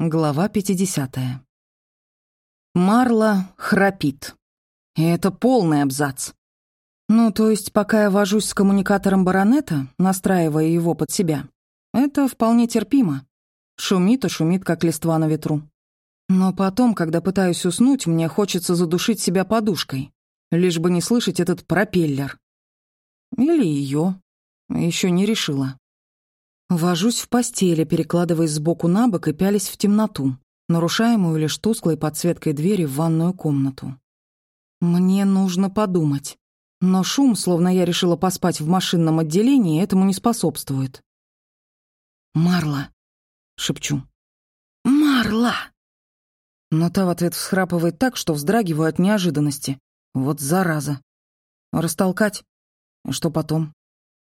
Глава 50. Марла храпит. И это полный абзац. Ну, то есть, пока я вожусь с коммуникатором баронета, настраивая его под себя, это вполне терпимо. Шумит и шумит, как листва на ветру. Но потом, когда пытаюсь уснуть, мне хочется задушить себя подушкой, лишь бы не слышать этот пропеллер. Или ее. Еще не решила. Вожусь в постели, перекладываясь сбоку на бок и пялись в темноту, нарушаемую лишь тусклой подсветкой двери в ванную комнату. Мне нужно подумать. Но шум, словно я решила поспать в машинном отделении, этому не способствует. «Марла!» — шепчу. «Марла!» Но та в ответ всхрапывает так, что вздрагиваю от неожиданности. Вот зараза. Растолкать? Что потом?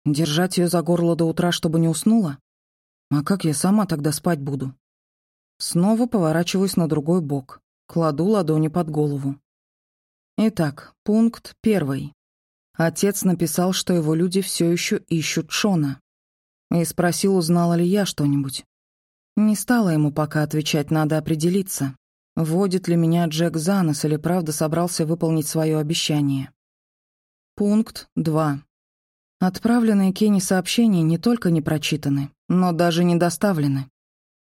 Держать ее за горло до утра, чтобы не уснула? А как я сама тогда спать буду? Снова поворачиваюсь на другой бок, кладу ладони под голову. Итак, пункт первый. Отец написал, что его люди все еще ищут Шона. И спросил, узнала ли я что-нибудь. Не стала ему пока отвечать, надо определиться, водит ли меня Джек за нос или правда собрался выполнить свое обещание. Пункт два. Отправленные Кенни сообщения не только не прочитаны, но даже не доставлены.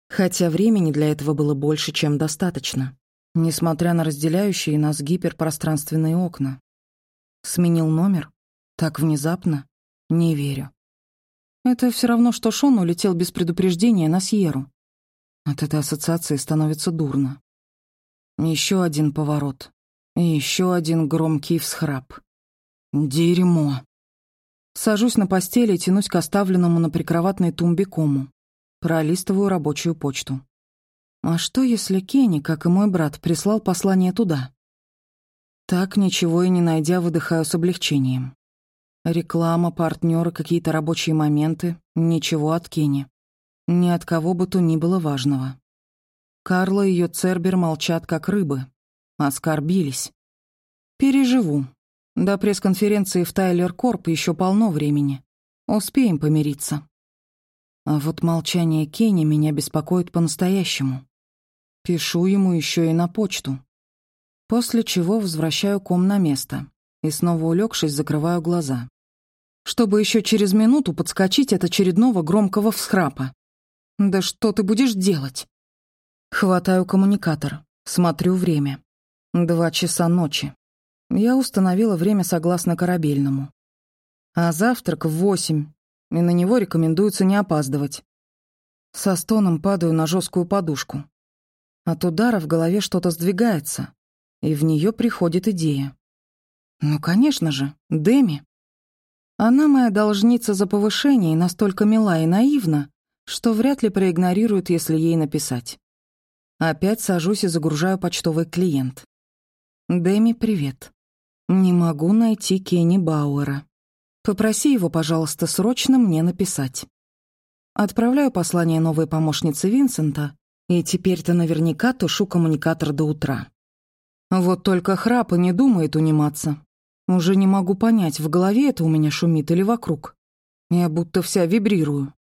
Хотя времени для этого было больше, чем достаточно, несмотря на разделяющие нас гиперпространственные окна. Сменил номер? Так внезапно? Не верю. Это все равно, что Шон улетел без предупреждения на Сьеру. От этой ассоциации становится дурно. Еще один поворот. И еще один громкий всхрап. Дерьмо. Сажусь на постели и тянусь к оставленному на прикроватной тумбе кому. Пролистываю рабочую почту. А что, если Кенни, как и мой брат, прислал послание туда? Так, ничего и не найдя, выдыхаю с облегчением. Реклама, партнеры, какие-то рабочие моменты. Ничего от Кенни. Ни от кого бы то ни было важного. Карла и ее Цербер молчат, как рыбы. Оскорбились. Переживу. До пресс-конференции в Тайлер Корп еще полно времени. Успеем помириться. А вот молчание Кенни меня беспокоит по-настоящему. Пишу ему еще и на почту. После чего возвращаю ком на место и снова улегшись, закрываю глаза. Чтобы еще через минуту подскочить от очередного громкого всхрапа. «Да что ты будешь делать?» Хватаю коммуникатор, смотрю время. Два часа ночи. Я установила время согласно корабельному. А завтрак в восемь, и на него рекомендуется не опаздывать. Со стоном падаю на жесткую подушку. От удара в голове что-то сдвигается, и в нее приходит идея. Ну, конечно же, Деми. Она моя должница за повышение и настолько мила и наивна, что вряд ли проигнорирует, если ей написать. Опять сажусь и загружаю почтовый клиент. Дэми, привет. Не могу найти Кенни Бауэра. Попроси его, пожалуйста, срочно мне написать. Отправляю послание новой помощнице Винсента, и теперь-то наверняка тушу коммуникатор до утра. Вот только храпа не думает униматься. Уже не могу понять, в голове это у меня шумит или вокруг. Я будто вся вибрирую.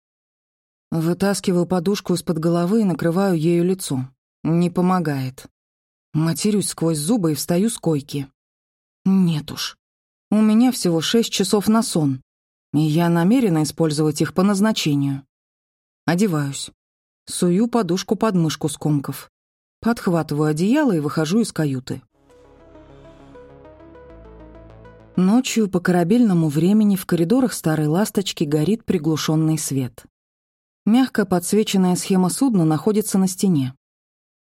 Вытаскиваю подушку из-под головы и накрываю ею лицо. Не помогает. Матерюсь сквозь зубы и встаю с койки. Нет уж. У меня всего шесть часов на сон, и я намерена использовать их по назначению. Одеваюсь. Сую подушку под мышку скомков. Подхватываю одеяло и выхожу из каюты. Ночью по корабельному времени в коридорах старой «Ласточки» горит приглушенный свет. Мягко подсвеченная схема судна находится на стене.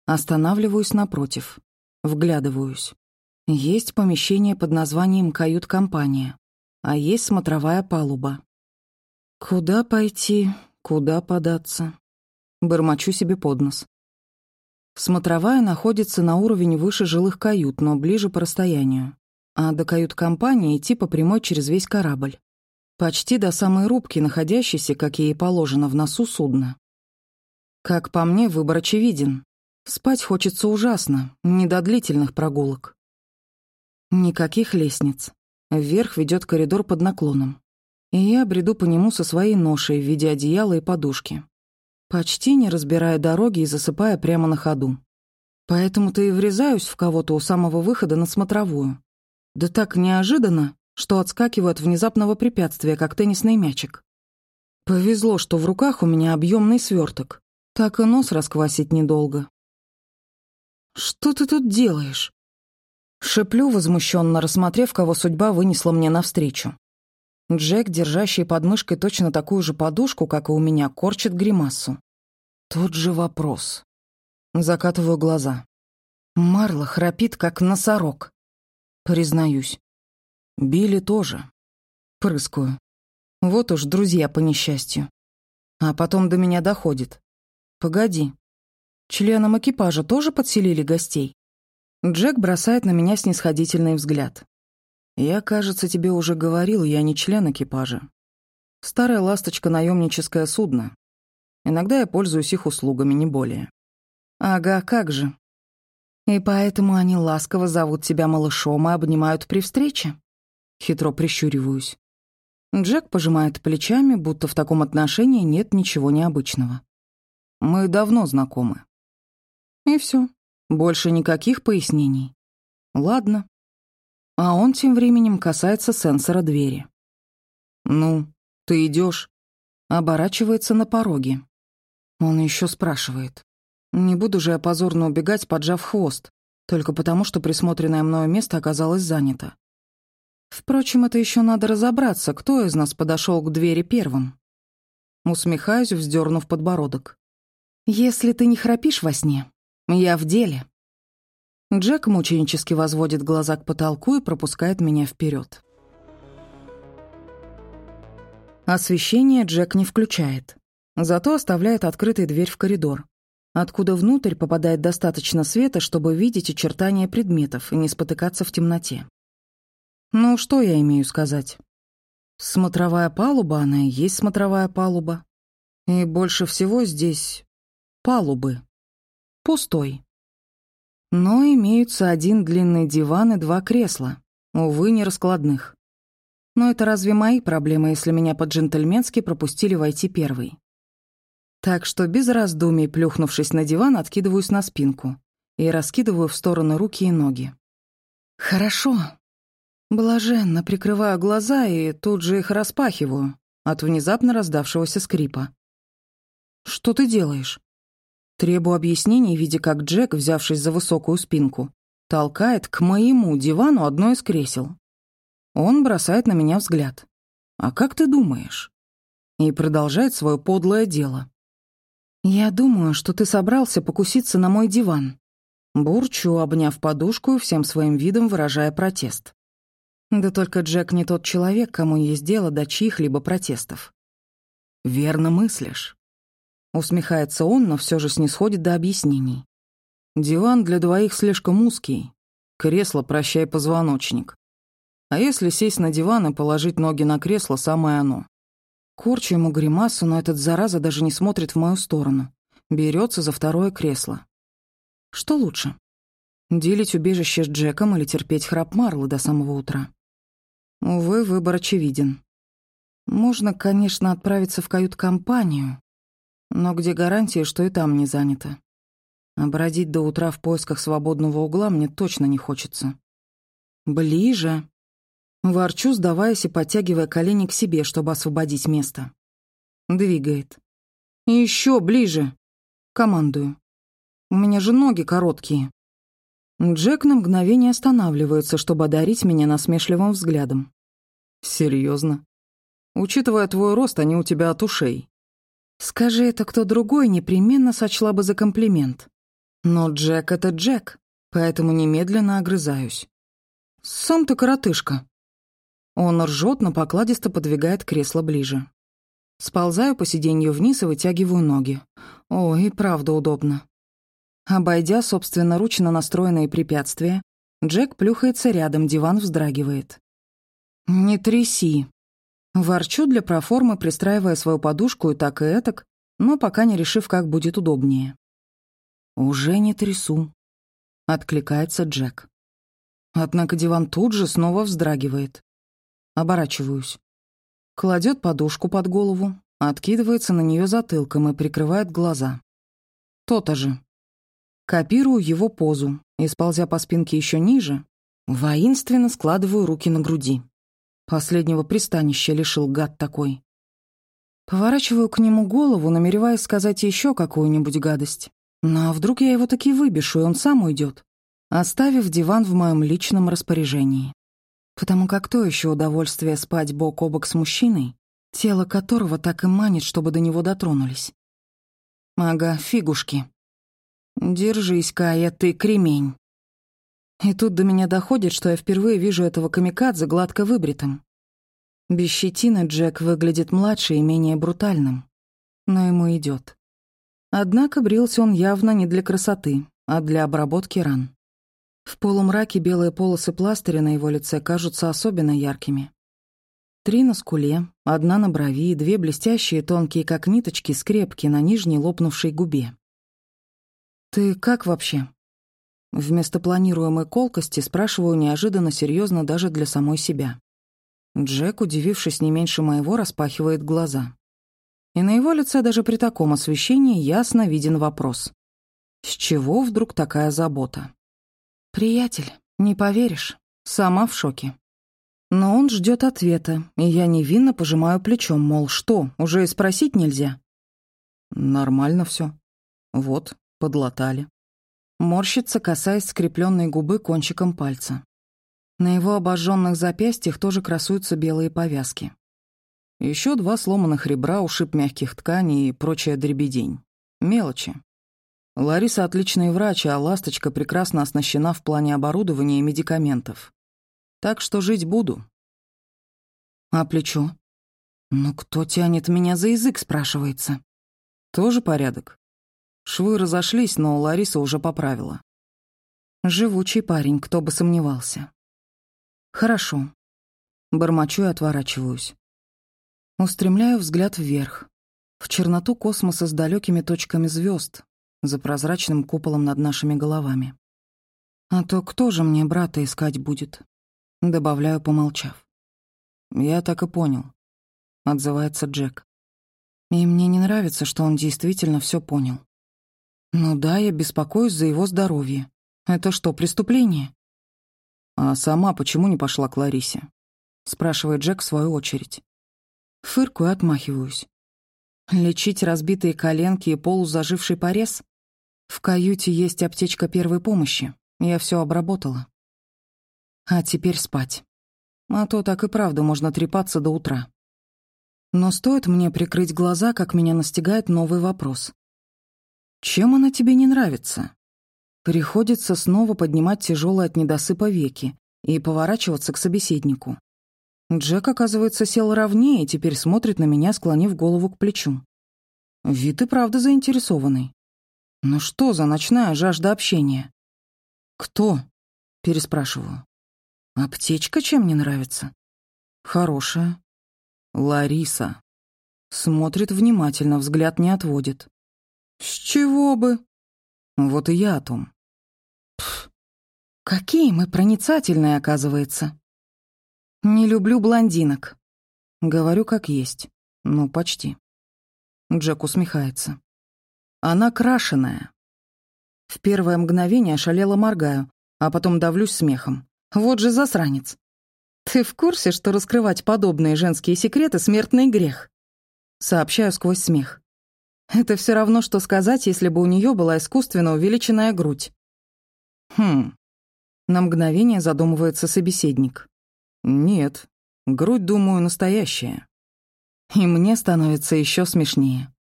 Останавливаюсь напротив. Вглядываюсь. Есть помещение под названием «Кают-компания», а есть смотровая палуба. Куда пойти, куда податься? Бормочу себе под нос. Смотровая находится на уровень выше жилых кают, но ближе по расстоянию. А до кают-компании идти по прямой через весь корабль. Почти до самой рубки, находящейся, как ей положено, в носу судна. Как по мне, выбор очевиден. Спать хочется ужасно, не до длительных прогулок. Никаких лестниц. Вверх ведет коридор под наклоном. И я бреду по нему со своей ношей в виде одеяла и подушки. почти не разбирая дороги и засыпая прямо на ходу. Поэтому-то и врезаюсь в кого-то у самого выхода на смотровую. Да так неожиданно, что отскакиваю от внезапного препятствия, как теннисный мячик. Повезло, что в руках у меня объемный сверток. Так и нос расквасить недолго. «Что ты тут делаешь?» Шеплю, возмущенно рассмотрев, кого судьба вынесла мне навстречу. Джек, держащий под мышкой точно такую же подушку, как и у меня, корчит гримасу. Тот же вопрос. Закатываю глаза. Марла храпит, как носорог. Признаюсь. Билли тоже. Прыскаю. Вот уж друзья по несчастью. А потом до меня доходит. Погоди. Членам экипажа тоже подселили гостей? Джек бросает на меня снисходительный взгляд. Я, кажется, тебе уже говорил, я не член экипажа. Старая ласточка — наемническое судно. Иногда я пользуюсь их услугами, не более. Ага, как же. И поэтому они ласково зовут тебя малышом и обнимают при встрече? Хитро прищуриваюсь. Джек пожимает плечами, будто в таком отношении нет ничего необычного. Мы давно знакомы. И все. Больше никаких пояснений. Ладно. А он тем временем касается сенсора двери. «Ну, ты идешь? Оборачивается на пороге. Он еще спрашивает. Не буду же я позорно убегать, поджав хвост, только потому, что присмотренное мною место оказалось занято. Впрочем, это еще надо разобраться, кто из нас подошел к двери первым. Усмехаюсь, вздернув подбородок. «Если ты не храпишь во сне, я в деле». Джек мученически возводит глаза к потолку и пропускает меня вперед. Освещение Джек не включает, зато оставляет открытой дверь в коридор, откуда внутрь попадает достаточно света, чтобы видеть очертания предметов и не спотыкаться в темноте. Ну, что я имею сказать? Смотровая палуба, она и есть смотровая палуба. И больше всего здесь палубы. Пустой. Но имеются один длинный диван и два кресла, увы, не раскладных. Но это разве мои проблемы, если меня по-джентльменски пропустили войти первой? Так что без раздумий, плюхнувшись на диван, откидываюсь на спинку и раскидываю в стороны руки и ноги. «Хорошо». Блаженно прикрываю глаза и тут же их распахиваю от внезапно раздавшегося скрипа. «Что ты делаешь?» Требую объяснений, видя, как Джек, взявшись за высокую спинку, толкает к моему дивану одно из кресел. Он бросает на меня взгляд. «А как ты думаешь?» И продолжает свое подлое дело. «Я думаю, что ты собрался покуситься на мой диван». Бурчу, обняв подушку всем своим видом выражая протест. Да только Джек не тот человек, кому есть дело до чьих-либо протестов. «Верно мыслишь». Усмехается он, но все же снисходит до объяснений. «Диван для двоих слишком узкий. Кресло, прощай, позвоночник. А если сесть на диван и положить ноги на кресло, самое оно. Корчу ему гримасу, но этот зараза даже не смотрит в мою сторону. Берется за второе кресло. Что лучше? Делить убежище с Джеком или терпеть храп Марлы до самого утра? Увы, выбор очевиден. Можно, конечно, отправиться в кают-компанию, но где гарантия, что и там не занято? А бродить до утра в поисках свободного угла мне точно не хочется. Ближе. Ворчу, сдаваясь и подтягивая колени к себе, чтобы освободить место. Двигает. Еще ближе. Командую. У меня же ноги короткие. Джек на мгновение останавливается, чтобы одарить меня насмешливым взглядом. Серьезно? Учитывая твой рост, они у тебя от ушей. Скажи это кто другой, непременно сочла бы за комплимент. Но Джек — это Джек, поэтому немедленно огрызаюсь. Сам ты коротышка. Он ржет, но покладисто подвигает кресло ближе. Сползаю по сиденью вниз и вытягиваю ноги. О, и правда удобно. Обойдя собственноручно настроенные препятствия, Джек плюхается рядом, диван вздрагивает. «Не тряси». Ворчу для проформы, пристраивая свою подушку и так и этак, но пока не решив, как будет удобнее. «Уже не трясу», — откликается Джек. Однако диван тут же снова вздрагивает. Оборачиваюсь. Кладет подушку под голову, Откидывается на нее затылком и прикрывает глаза. То-то же. Копирую его позу и, сползя по спинке еще ниже, воинственно складываю руки на груди. Последнего пристанища лишил гад такой. Поворачиваю к нему голову, намереваясь сказать еще какую-нибудь гадость. Но вдруг я его таки выбешу, и он сам уйдет, оставив диван в моем личном распоряжении. Потому как то еще удовольствие спать бок о бок с мужчиной, тело которого так и манит, чтобы до него дотронулись. Ага, фигушки. Держись, Кая, ты кремень. И тут до меня доходит, что я впервые вижу этого камикадзе гладко выбритым. Без щетины Джек выглядит младше и менее брутальным, но ему идет. Однако брился он явно не для красоты, а для обработки ран. В полумраке белые полосы пластыря на его лице кажутся особенно яркими. Три на скуле, одна на брови и две блестящие, тонкие, как ниточки, скрепки на нижней лопнувшей губе. «Ты как вообще?» Вместо планируемой колкости спрашиваю неожиданно серьезно даже для самой себя. Джек, удивившись не меньше моего, распахивает глаза. И на его лице даже при таком освещении ясно виден вопрос. С чего вдруг такая забота? «Приятель, не поверишь, сама в шоке». Но он ждет ответа, и я невинно пожимаю плечом, мол, что, уже и спросить нельзя? Нормально все. Вот, подлатали. Морщится, касаясь скрепленной губы кончиком пальца. На его обожженных запястьях тоже красуются белые повязки. Еще два сломанных ребра, ушиб мягких тканей и прочая дребедень. Мелочи. Лариса отличный врач, а «Ласточка» прекрасно оснащена в плане оборудования и медикаментов. Так что жить буду. А плечо? Ну кто тянет меня за язык, спрашивается. Тоже порядок. Швы разошлись, но Лариса уже поправила. Живучий парень, кто бы сомневался. Хорошо. Бормочу и отворачиваюсь. Устремляю взгляд вверх, в черноту космоса с далекими точками звезд, за прозрачным куполом над нашими головами. А то кто же мне брата искать будет? Добавляю, помолчав. Я так и понял. Отзывается Джек. И мне не нравится, что он действительно все понял. Ну да, я беспокоюсь за его здоровье. Это что, преступление? «А сама почему не пошла к Ларисе?» — спрашивает Джек в свою очередь. Фыркую, отмахиваюсь. Лечить разбитые коленки и полузаживший порез? В каюте есть аптечка первой помощи. Я все обработала. А теперь спать. А то так и правда можно трепаться до утра. Но стоит мне прикрыть глаза, как меня настигает новый вопрос. Чем она тебе не нравится? Приходится снова поднимать тяжелые от недосыпа веки и поворачиваться к собеседнику. Джек, оказывается, сел ровнее и теперь смотрит на меня, склонив голову к плечу. Вид и правда заинтересованный. Ну что за ночная жажда общения? «Кто?» — переспрашиваю. «Аптечка чем не нравится?» «Хорошая». «Лариса». Смотрит внимательно, взгляд не отводит. «С чего бы?» «Вот и я о том. Пф, какие мы проницательные, оказывается. Не люблю блондинок. Говорю как есть. Ну, почти. Джек усмехается. Она крашеная. В первое мгновение ошалело моргаю, а потом давлюсь смехом. Вот же засранец. Ты в курсе, что раскрывать подобные женские секреты — смертный грех? Сообщаю сквозь смех. Это все равно, что сказать, если бы у нее была искусственно увеличенная грудь. Хм. На мгновение задумывается собеседник. Нет, грудь, думаю, настоящая. И мне становится еще смешнее.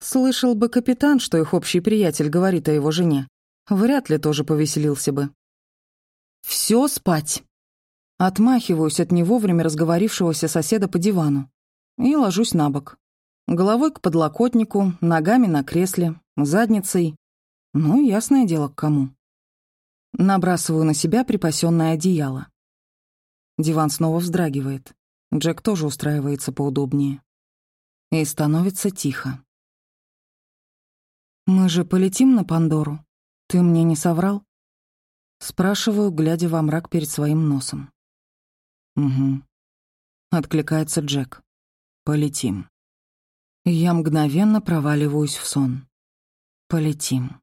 Слышал бы капитан, что их общий приятель говорит о его жене. Вряд ли тоже повеселился бы. Все спать. Отмахиваюсь от не вовремя разговорившегося соседа по дивану и ложусь на бок. Головой к подлокотнику, ногами на кресле, задницей. Ну, ясное дело, к кому. Набрасываю на себя припасенное одеяло. Диван снова вздрагивает. Джек тоже устраивается поудобнее. И становится тихо. «Мы же полетим на Пандору? Ты мне не соврал?» Спрашиваю, глядя во мрак перед своим носом. «Угу», — откликается Джек. «Полетим». Я мгновенно проваливаюсь в сон. Полетим.